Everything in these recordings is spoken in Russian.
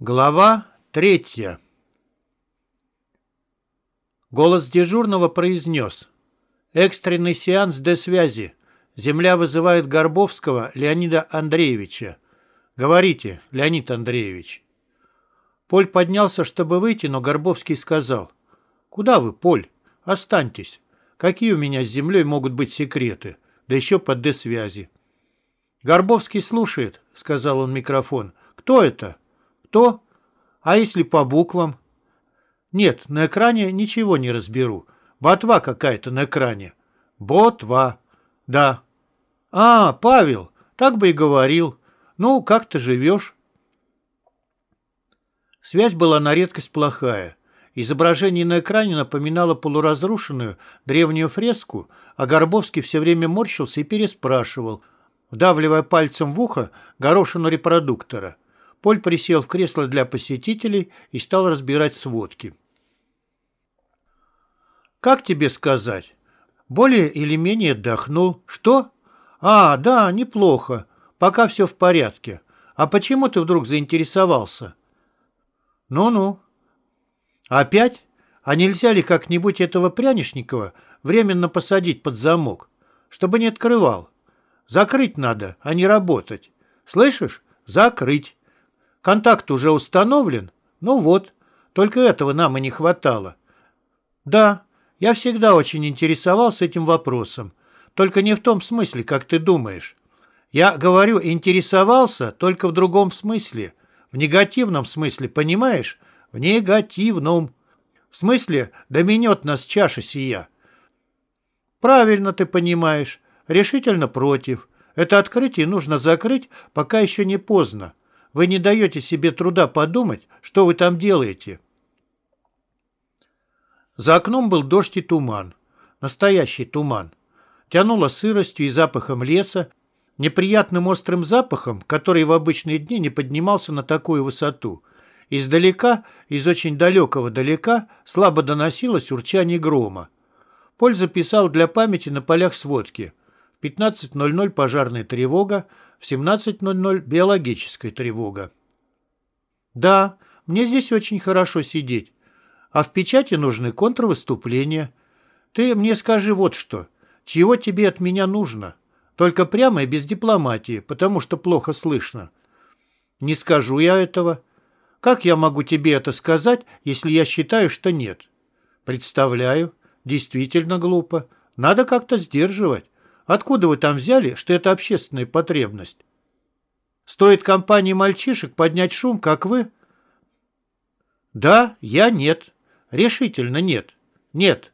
Глава третья Голос дежурного произнес. «Экстренный сеанс Д-связи. Земля вызывает Горбовского Леонида Андреевича. Говорите, Леонид Андреевич». Поль поднялся, чтобы выйти, но Горбовский сказал. «Куда вы, Поль? Останьтесь. Какие у меня с землей могут быть секреты? Да еще под Д-связи». «Горбовский слушает», — сказал он микрофон. «Кто это?» «Кто? А если по буквам?» «Нет, на экране ничего не разберу. Ботва какая-то на экране». «Ботва. Да». «А, Павел, так бы и говорил. Ну, как ты живешь?» Связь была на редкость плохая. Изображение на экране напоминало полуразрушенную древнюю фреску, а Горбовский все время морщился и переспрашивал, вдавливая пальцем в ухо горошину репродуктора. Поль присел в кресло для посетителей и стал разбирать сводки. «Как тебе сказать? Более или менее отдохнул. Что? А, да, неплохо. Пока все в порядке. А почему ты вдруг заинтересовался?» «Ну-ну». «Опять? А нельзя ли как-нибудь этого Прянишникова временно посадить под замок, чтобы не открывал? Закрыть надо, а не работать. Слышишь? Закрыть. Контакт уже установлен? Ну вот, только этого нам и не хватало. Да, я всегда очень интересовался этим вопросом. Только не в том смысле, как ты думаешь. Я говорю, интересовался только в другом смысле. В негативном смысле, понимаешь? В негативном. В смысле, доменет нас чаша сия. Правильно ты понимаешь. Решительно против. Это открытие нужно закрыть, пока еще не поздно. Вы не даете себе труда подумать, что вы там делаете. За окном был дождь и туман. Настоящий туман. Тянуло сыростью и запахом леса, неприятным острым запахом, который в обычные дни не поднимался на такую высоту. Издалека, из очень далекого далека, слабо доносилось урчание грома. Поль записал для памяти на полях сводки. В 15.00 пожарная тревога, в 17.00 биологическая тревога. Да, мне здесь очень хорошо сидеть. А в печати нужны контрвыступления. Ты мне скажи вот что. Чего тебе от меня нужно? Только прямо и без дипломатии, потому что плохо слышно. Не скажу я этого. Как я могу тебе это сказать, если я считаю, что нет? Представляю. Действительно глупо. Надо как-то сдерживать. Откуда вы там взяли, что это общественная потребность? Стоит компании мальчишек поднять шум, как вы? Да, я нет. Решительно нет. Нет.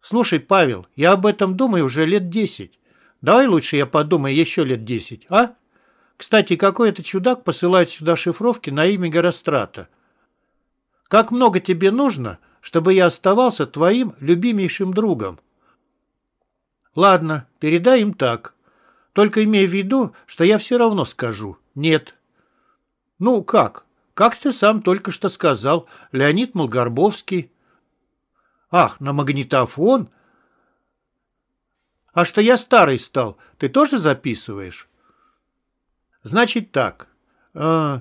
Слушай, Павел, я об этом думаю уже лет десять. Давай лучше я подумаю еще лет десять, а? Кстати, какой-то чудак посылает сюда шифровки на имя Герострата. Как много тебе нужно, чтобы я оставался твоим любимейшим другом? Ладно, передай им так. Только имей в виду, что я все равно скажу «нет». Ну, как? Как ты сам только что сказал, Леонид Молгорбовский. Ах, на магнитофон? А что я старый стал, ты тоже записываешь? Значит так. Э,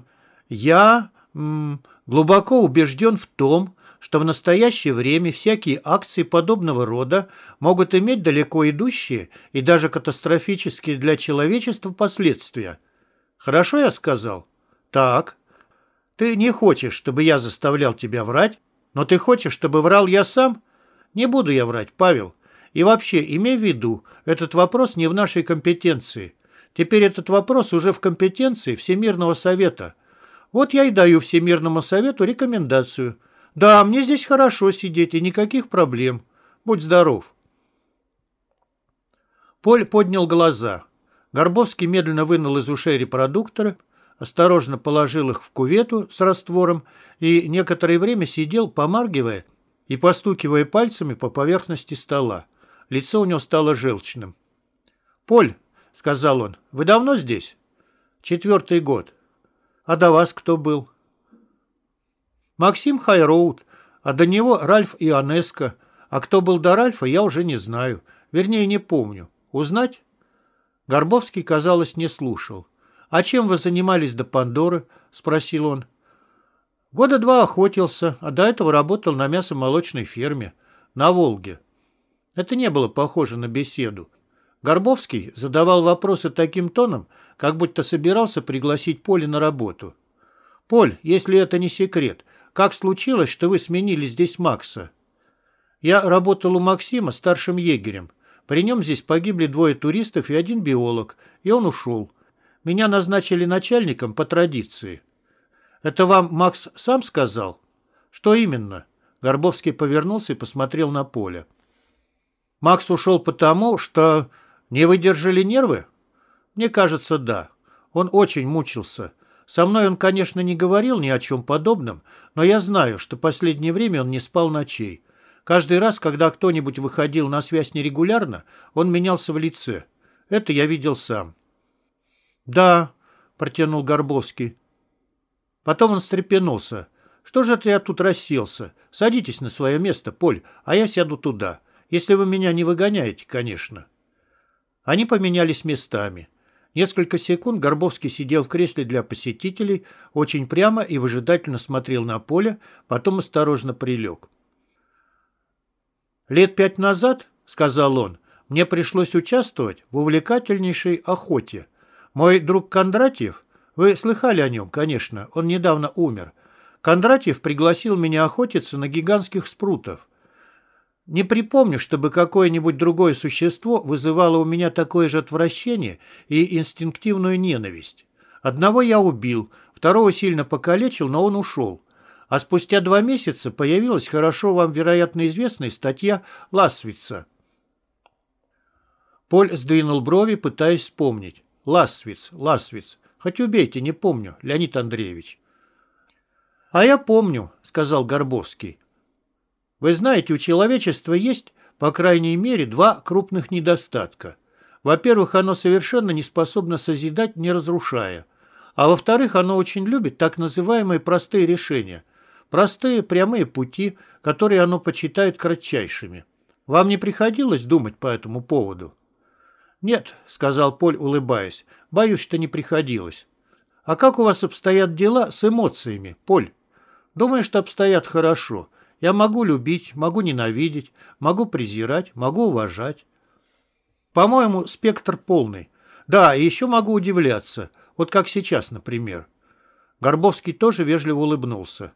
я м, глубоко убежден в том, что в настоящее время всякие акции подобного рода могут иметь далеко идущие и даже катастрофические для человечества последствия. Хорошо я сказал? Так. Ты не хочешь, чтобы я заставлял тебя врать, но ты хочешь, чтобы врал я сам? Не буду я врать, Павел. И вообще, имей в виду, этот вопрос не в нашей компетенции. Теперь этот вопрос уже в компетенции Всемирного Совета. Вот я и даю Всемирному Совету рекомендацию – да, мне здесь хорошо сидеть и никаких проблем. Будь здоров. Поль поднял глаза. Горбовский медленно вынул из ушей репродукторы, осторожно положил их в кувету с раствором и некоторое время сидел, помаргивая и постукивая пальцами по поверхности стола. Лицо у него стало желчным. «Поль», — сказал он, — «вы давно здесь?» «Четвертый год». «А до вас кто был?» Максим Хайроуд, а до него Ральф Ионеско. А кто был до Ральфа, я уже не знаю. Вернее, не помню. Узнать? Горбовский, казалось, не слушал. «А чем вы занимались до Пандоры?» — спросил он. Года два охотился, а до этого работал на мясомолочной ферме на Волге. Это не было похоже на беседу. Горбовский задавал вопросы таким тоном, как будто собирался пригласить Поле на работу. «Поль, если это не секрет, как случилось, что вы сменили здесь Макса?» «Я работал у Максима старшим егерем. При нем здесь погибли двое туристов и один биолог, и он ушел. Меня назначили начальником по традиции». «Это вам Макс сам сказал?» «Что именно?» Горбовский повернулся и посмотрел на Поле. «Макс ушел потому, что не выдержали нервы?» «Мне кажется, да. Он очень мучился. Со мной он, конечно, не говорил ни о чем подобном, но я знаю, что последнее время он не спал ночей. Каждый раз, когда кто-нибудь выходил на связь нерегулярно, он менялся в лице. Это я видел сам». «Да», — протянул Горбовский. Потом он встрепенулся. «Что же это я тут расселся? Садитесь на свое место, Поль, а я сяду туда. Если вы меня не выгоняете, конечно». Они поменялись местами. Несколько секунд Горбовский сидел в кресле для посетителей, очень прямо и выжидательно смотрел на поле, потом осторожно прилег. «Лет пять назад, — сказал он, — мне пришлось участвовать в увлекательнейшей охоте. Мой друг Кондратьев, вы слыхали о нем, конечно, он недавно умер, Кондратьев пригласил меня охотиться на гигантских спрутов. Не припомню, чтобы какое-нибудь другое существо вызывало у меня такое же отвращение и инстинктивную ненависть. Одного я убил, второго сильно покалечил, но он ушел. А спустя два месяца появилась хорошо вам, вероятно, известная статья Ласвица. Поль сдвинул брови, пытаясь вспомнить. Ласвиц, Ласвиц. Хоть убейте, не помню, Леонид Андреевич. «А я помню», — сказал Горбовский. «Вы знаете, у человечества есть, по крайней мере, два крупных недостатка. Во-первых, оно совершенно не способно созидать, не разрушая. А во-вторых, оно очень любит так называемые простые решения. Простые прямые пути, которые оно почитает кратчайшими. Вам не приходилось думать по этому поводу?» «Нет», — сказал Поль, улыбаясь, — «боюсь, что не приходилось». «А как у вас обстоят дела с эмоциями, Поль?» Думаю, что обстоят хорошо. Я могу любить, могу ненавидеть, могу презирать, могу уважать. По-моему, спектр полный. Да, и еще могу удивляться. Вот как сейчас, например. Горбовский тоже вежливо улыбнулся.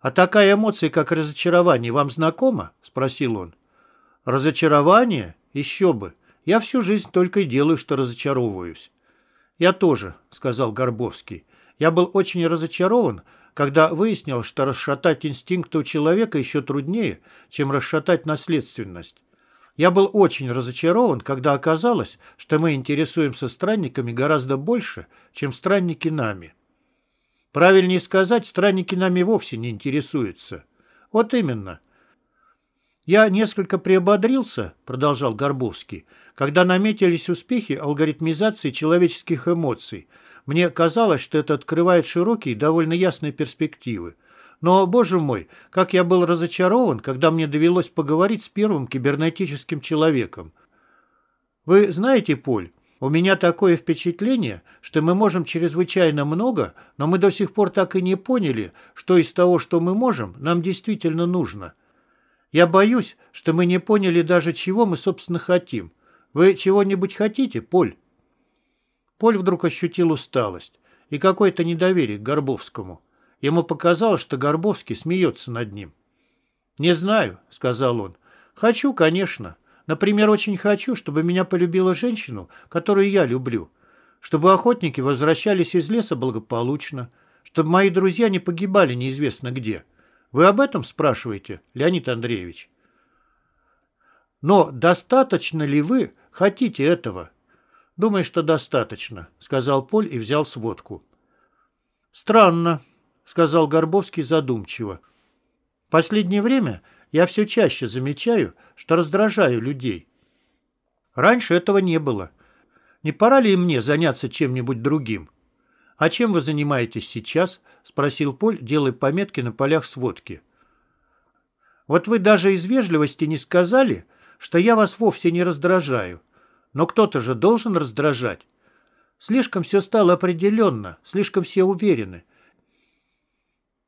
«А такая эмоция, как разочарование, вам знакома?» – спросил он. «Разочарование? Еще бы. Я всю жизнь только и делаю, что разочаровываюсь». «Я тоже», – сказал Горбовский. «Я был очень разочарован, когда выяснил, что расшатать инстинкты у человека еще труднее, чем расшатать наследственность. Я был очень разочарован, когда оказалось, что мы интересуемся странниками гораздо больше, чем странники нами. Правильнее сказать, странники нами вовсе не интересуются. Вот именно. Я несколько приободрился, продолжал Горбовский, когда наметились успехи алгоритмизации человеческих эмоций – мне казалось, что это открывает широкие и довольно ясные перспективы. Но, боже мой, как я был разочарован, когда мне довелось поговорить с первым кибернетическим человеком. Вы знаете, Поль, у меня такое впечатление, что мы можем чрезвычайно много, но мы до сих пор так и не поняли, что из того, что мы можем, нам действительно нужно. Я боюсь, что мы не поняли даже, чего мы, собственно, хотим. Вы чего-нибудь хотите, Поль? Поль вдруг ощутил усталость и какое-то недоверие к Горбовскому. Ему показалось, что Горбовский смеется над ним. «Не знаю», — сказал он. «Хочу, конечно. Например, очень хочу, чтобы меня полюбила женщину, которую я люблю. Чтобы охотники возвращались из леса благополучно. Чтобы мои друзья не погибали неизвестно где. Вы об этом спрашиваете, Леонид Андреевич?» «Но достаточно ли вы хотите этого?» «Думаю, что достаточно», — сказал Поль и взял сводку. «Странно», — сказал Горбовский задумчиво. «Последнее время я все чаще замечаю, что раздражаю людей. Раньше этого не было. Не пора ли мне заняться чем-нибудь другим?» «А чем вы занимаетесь сейчас?» — спросил Поль, делая пометки на полях сводки. «Вот вы даже из вежливости не сказали, что я вас вовсе не раздражаю. Но кто-то же должен раздражать. Слишком все стало определенно, слишком все уверены.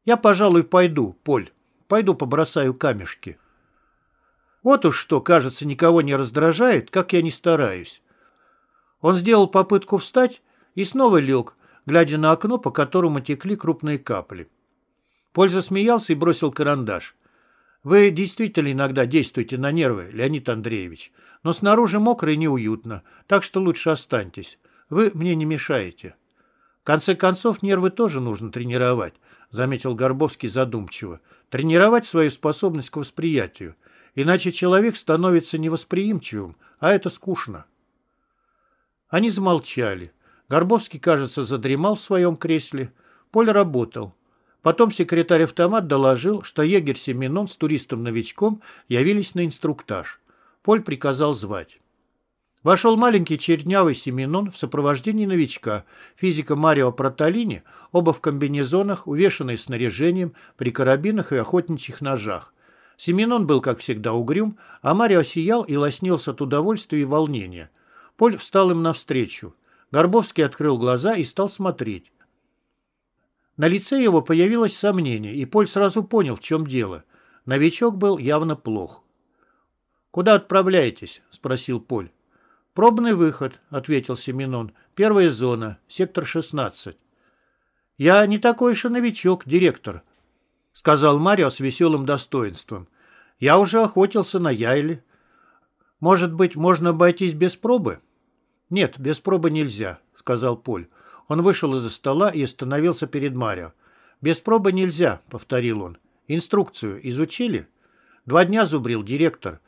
Я, пожалуй, пойду, Поль. Пойду побросаю камешки. Вот уж что, кажется, никого не раздражает, как я не стараюсь. Он сделал попытку встать и снова лег, глядя на окно, по которому текли крупные капли. Поль засмеялся и бросил карандаш. «Вы действительно иногда действуете на нервы, Леонид Андреевич, но снаружи мокро и неуютно, так что лучше останьтесь. Вы мне не мешаете». «В конце концов, нервы тоже нужно тренировать», — заметил Горбовский задумчиво. «Тренировать свою способность к восприятию. Иначе человек становится невосприимчивым, а это скучно». Они замолчали. Горбовский, кажется, задремал в своем кресле. Поль работал. Потом секретарь-автомат доложил, что егерь Семенон с туристом-новичком явились на инструктаж. Поль приказал звать. Вошел маленький чернявый Семенон в сопровождении новичка, физика Марио Проталини, оба в комбинезонах, увешанные снаряжением, при карабинах и охотничьих ножах. Семенон был, как всегда, угрюм, а Марио сиял и лоснился от удовольствия и волнения. Поль встал им навстречу. Горбовский открыл глаза и стал смотреть. На лице его появилось сомнение, и Поль сразу понял, в чем дело. Новичок был явно плох. «Куда отправляетесь?» — спросил Поль. «Пробный выход», — ответил Семенон. «Первая зона, сектор 16». «Я не такой уж и новичок, директор», — сказал Марио с веселым достоинством. «Я уже охотился на Яйле. Может быть, можно обойтись без пробы?» «Нет, без пробы нельзя», — сказал Поль. Он вышел из-за стола и остановился перед Марио. «Без пробы нельзя», — повторил он. «Инструкцию изучили?» «Два дня зубрил директор.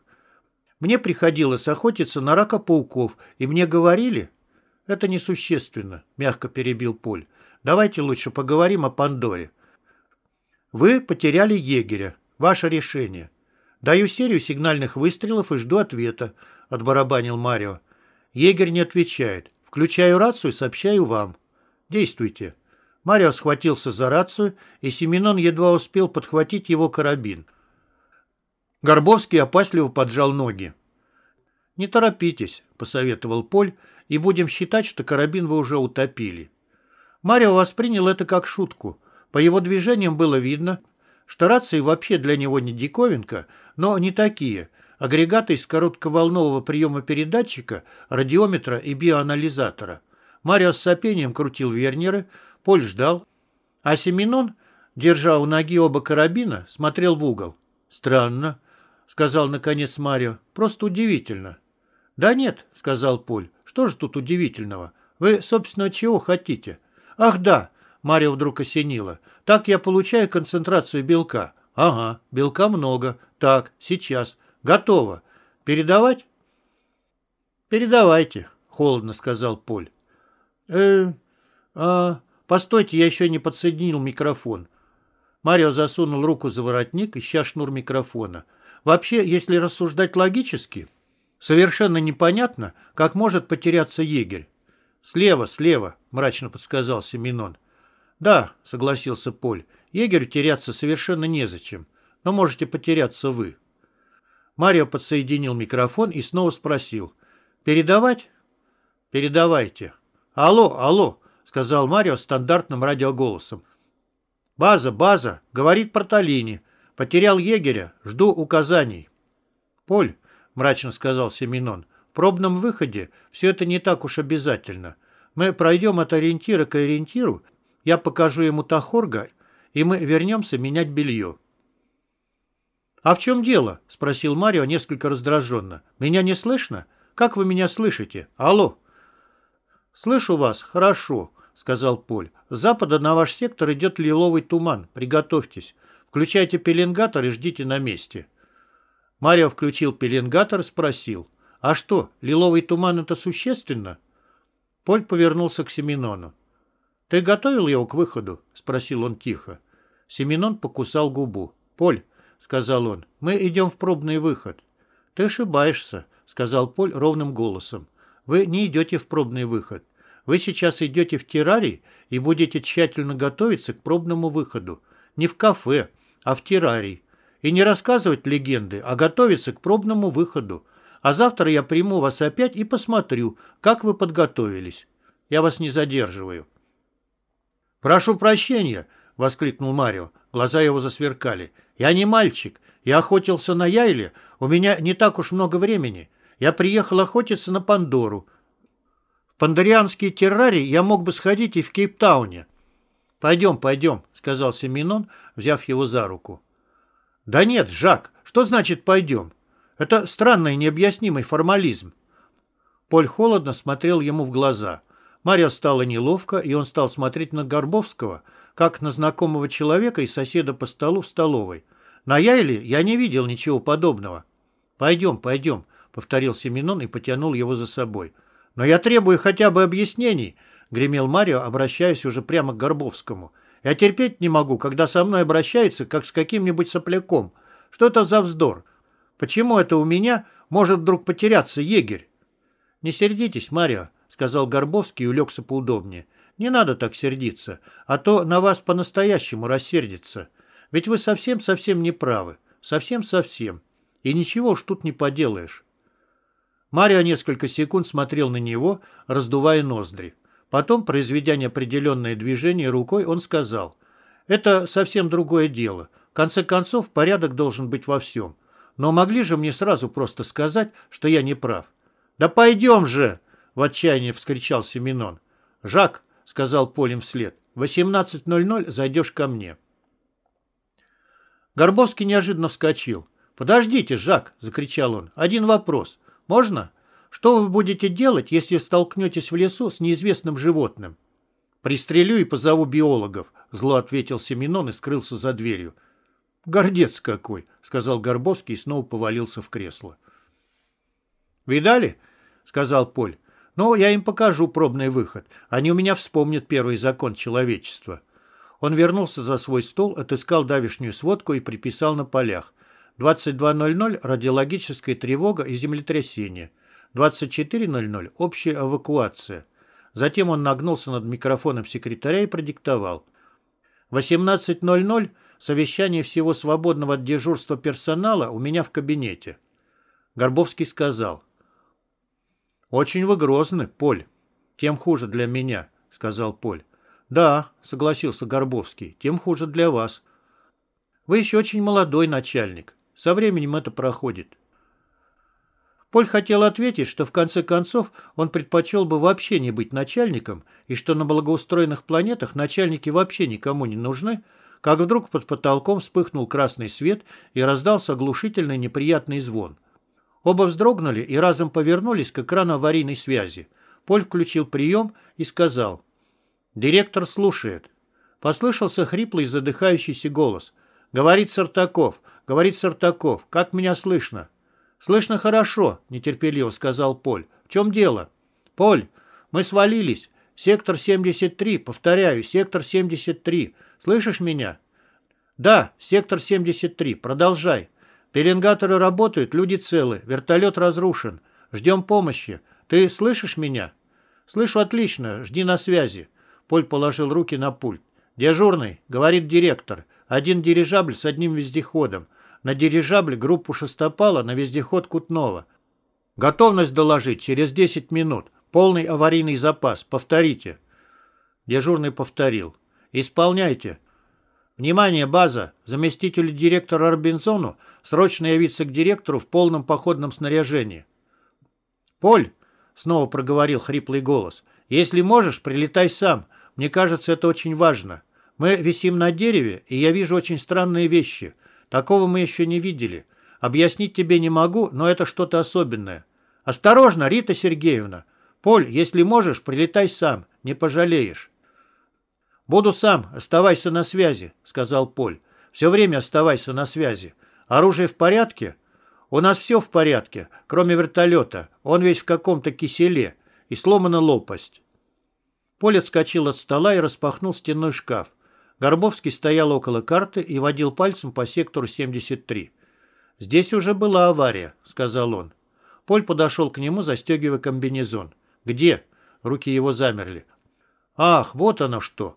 Мне приходилось охотиться на рака-пауков, и мне говорили...» «Это несущественно», — мягко перебил Поль. «Давайте лучше поговорим о Пандоре. Вы потеряли егеря. Ваше решение. Даю серию сигнальных выстрелов и жду ответа», — отбарабанил Марио. Егерь не отвечает. Включаю рацию и сообщаю вам. Действуйте. Марио схватился за рацию, и Семенон едва успел подхватить его карабин. Горбовский опасливо поджал ноги. «Не торопитесь», — посоветовал Поль, «и будем считать, что карабин вы уже утопили». Марио воспринял это как шутку. По его движениям было видно, что рации вообще для него не диковинка, но не такие. Агрегаты из коротковолнового приема передатчика, радиометра и биоанализатора. Марио с сопением крутил вернеры, Поль ждал, а Семенон, держа у ноги оба карабина, смотрел в угол. «Странно», — сказал наконец Марио, — «просто удивительно». «Да нет», — сказал Поль, — «что же тут удивительного? Вы, собственно, чего хотите?» «Ах, да», — Марио вдруг осенило, — «так я получаю концентрацию белка». «Ага, белка много. Так, сейчас. Готово. Передавать?» «Передавайте», — холодно сказал Поль э а постойте, я еще не подсоединил микрофон. Марио засунул руку за воротник, ища шнур микрофона. Вообще, если рассуждать логически, совершенно непонятно, как может потеряться егерь. «Слева, слева», — мрачно подсказал Семенон. «Да», — согласился Поль, — «егерю теряться совершенно незачем, но можете потеряться вы». Марио подсоединил микрофон и снова спросил. «Передавать?» «Передавайте», «Алло, алло», — сказал Марио стандартным радиоголосом. «База, база», — говорит Порталини. «Потерял егеря, жду указаний». «Поль», — мрачно сказал Семенон, — «в пробном выходе все это не так уж обязательно. Мы пройдем от ориентира к ориентиру, я покажу ему Тахорга, и мы вернемся менять белье». «А в чем дело?» — спросил Марио несколько раздраженно. «Меня не слышно? Как вы меня слышите? Алло!» «Слышу вас, хорошо», — сказал Поль. «С запада на ваш сектор идет лиловый туман. Приготовьтесь. Включайте пеленгатор и ждите на месте». Марио включил пеленгатор и спросил. «А что, лиловый туман — это существенно?» Поль повернулся к Семенону. «Ты готовил его к выходу?» — спросил он тихо. Семенон покусал губу. «Поль», — сказал он, — «мы идем в пробный выход». «Ты ошибаешься», — сказал Поль ровным голосом. Вы не идете в пробный выход. Вы сейчас идете в террарий и будете тщательно готовиться к пробному выходу. Не в кафе, а в террарий. И не рассказывать легенды, а готовиться к пробному выходу. А завтра я приму вас опять и посмотрю, как вы подготовились. Я вас не задерживаю. «Прошу прощения», — воскликнул Марио, Глаза его засверкали. «Я не мальчик. Я охотился на Яйле. У меня не так уж много времени. Я приехал охотиться на Пандору. В пандарианские террарии я мог бы сходить и в Кейптауне». «Пойдем, пойдем», — сказал Семенон, взяв его за руку. «Да нет, Жак, что значит «пойдем»? Это странный необъяснимый формализм». Поль холодно смотрел ему в глаза. Мария стало неловко, и он стал смотреть на Горбовского, как на знакомого человека и соседа по столу в столовой. На Яйле я не видел ничего подобного. «Пойдем, пойдем», — повторил Семенон и потянул его за собой. «Но я требую хотя бы объяснений», — гремел Марио, обращаясь уже прямо к Горбовскому. «Я терпеть не могу, когда со мной обращаются, как с каким-нибудь сопляком. Что это за вздор? Почему это у меня может вдруг потеряться егерь?» «Не сердитесь, Марио», — сказал Горбовский и улегся поудобнее. «Не надо так сердиться, а то на вас по-настоящему рассердится. Ведь вы совсем-совсем не правы. Совсем-совсем. И ничего уж тут не поделаешь». Марио несколько секунд смотрел на него, раздувая ноздри. Потом, произведя неопределенное движение рукой, он сказал, «Это совсем другое дело. В конце концов, порядок должен быть во всем. Но могли же мне сразу просто сказать, что я не прав?» «Да пойдем же!» — в отчаянии вскричал Семенон. «Жак», — сказал Полем вслед, — «в 18.00 зайдешь ко мне». Горбовский неожиданно вскочил. «Подождите, Жак!» — закричал он. «Один вопрос. Можно? Что вы будете делать, если столкнетесь в лесу с неизвестным животным?» «Пристрелю и позову биологов», — зло ответил Семенон и скрылся за дверью. «Гордец какой!» — сказал Горбовский и снова повалился в кресло. «Видали?» — сказал Поль. «Ну, я им покажу пробный выход. Они у меня вспомнят первый закон человечества». Он вернулся за свой стол, отыскал давишнюю сводку и приписал на полях. 22.00 – радиологическая тревога и землетрясение. 24.00 – общая эвакуация. Затем он нагнулся над микрофоном секретаря и продиктовал. 18.00 – совещание всего свободного от дежурства персонала у меня в кабинете. Горбовский сказал. «Очень вы грозны, Поль. Тем хуже для меня», — сказал Поль. «Да», — согласился Горбовский, — «тем хуже для вас. Вы еще очень молодой начальник. Со временем это проходит». Поль хотел ответить, что в конце концов он предпочел бы вообще не быть начальником и что на благоустроенных планетах начальники вообще никому не нужны, как вдруг под потолком вспыхнул красный свет и раздался оглушительный неприятный звон. Оба вздрогнули и разом повернулись к экрану аварийной связи. Поль включил прием и сказал – Директор слушает. Послышался хриплый задыхающийся голос. «Говорит Сартаков, говорит Сартаков, как меня слышно?» «Слышно хорошо», — нетерпеливо сказал Поль. «В чем дело?» «Поль, мы свалились. Сектор 73, повторяю, сектор 73. Слышишь меня?» «Да, сектор 73. Продолжай. Пеленгаторы работают, люди целы, вертолет разрушен. Ждем помощи. Ты слышишь меня?» «Слышу отлично. Жди на связи». Поль положил руки на пульт. «Дежурный», — говорит директор, — «один дирижабль с одним вездеходом. На дирижабль группу Шестопала, на вездеход Кутнова. Готовность доложить через 10 минут. Полный аварийный запас. Повторите». Дежурный повторил. «Исполняйте». «Внимание, база! Заместителю директора Робинзону срочно явиться к директору в полном походном снаряжении». «Поль!» — снова проговорил хриплый голос. «Если можешь, прилетай сам. Мне кажется, это очень важно. Мы висим на дереве, и я вижу очень странные вещи. Такого мы еще не видели. Объяснить тебе не могу, но это что-то особенное. Осторожно, Рита Сергеевна. Поль, если можешь, прилетай сам, не пожалеешь. Буду сам, оставайся на связи, сказал Поль. Все время оставайся на связи. Оружие в порядке? У нас все в порядке, кроме вертолета. Он весь в каком-то киселе. И сломана лопасть. Поле отскочил от стола и распахнул стенной шкаф. Горбовский стоял около карты и водил пальцем по сектору 73. «Здесь уже была авария», — сказал он. Поль подошел к нему, застегивая комбинезон. «Где?» Руки его замерли. «Ах, вот оно что!»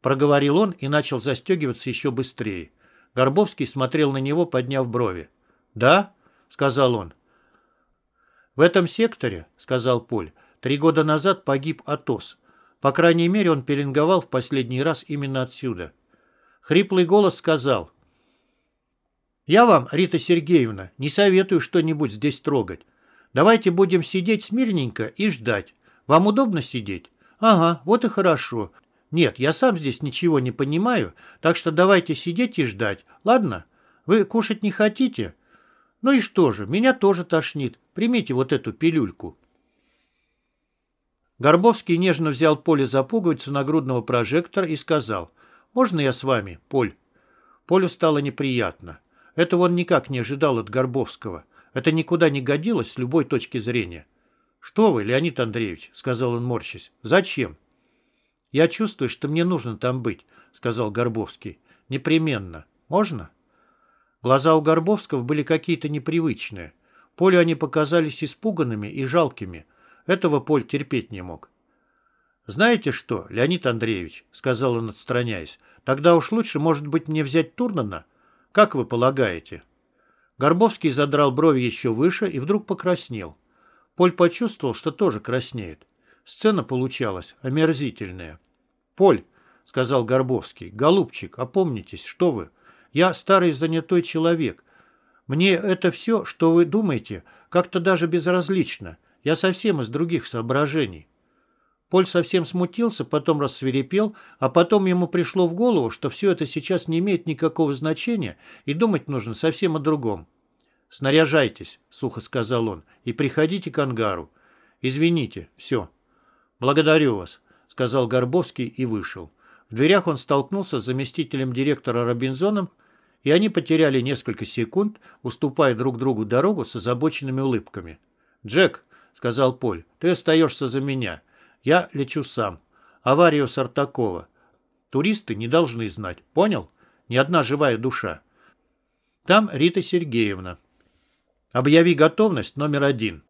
Проговорил он и начал застегиваться еще быстрее. Горбовский смотрел на него, подняв брови. «Да?» — сказал он. «В этом секторе, — сказал Поль, — три года назад погиб Атос. По крайней мере, он пеленговал в последний раз именно отсюда. Хриплый голос сказал. «Я вам, Рита Сергеевна, не советую что-нибудь здесь трогать. Давайте будем сидеть смирненько и ждать. Вам удобно сидеть? Ага, вот и хорошо. Нет, я сам здесь ничего не понимаю, так что давайте сидеть и ждать. Ладно? Вы кушать не хотите? Ну и что же, меня тоже тошнит. Примите вот эту пилюльку». Горбовский нежно взял Поле за пуговицу нагрудного прожектора и сказал, «Можно я с вами, Поль?» Полю стало неприятно. Этого он никак не ожидал от Горбовского. Это никуда не годилось с любой точки зрения. «Что вы, Леонид Андреевич?» — сказал он, морщись. «Зачем?» «Я чувствую, что мне нужно там быть», — сказал Горбовский. «Непременно. Можно?» Глаза у Горбовского были какие-то непривычные. Полю они показались испуганными и жалкими. Этого Поль терпеть не мог. «Знаете что, Леонид Андреевич», — сказал он, отстраняясь, «тогда уж лучше, может быть, мне взять Турнана? Как вы полагаете?» Горбовский задрал брови еще выше и вдруг покраснел. Поль почувствовал, что тоже краснеет. Сцена получалась омерзительная. «Поль», — сказал Горбовский, — «голубчик, опомнитесь, что вы? Я старый занятой человек. Мне это все, что вы думаете, как-то даже безразлично. Я совсем из других соображений». Поль совсем смутился, потом рассверепел, а потом ему пришло в голову, что все это сейчас не имеет никакого значения и думать нужно совсем о другом. «Снаряжайтесь», — сухо сказал он, — «и приходите к ангару. Извините, все». «Благодарю вас», — сказал Горбовский и вышел. В дверях он столкнулся с заместителем директора Робинзоном, и они потеряли несколько секунд, уступая друг другу дорогу с озабоченными улыбками. «Джек», — сказал Поль, — «ты остаешься за меня». Я лечу сам. Аварию Сартакова. Туристы не должны знать. Понял? Ни одна живая душа. Там Рита Сергеевна. Объяви готовность номер один.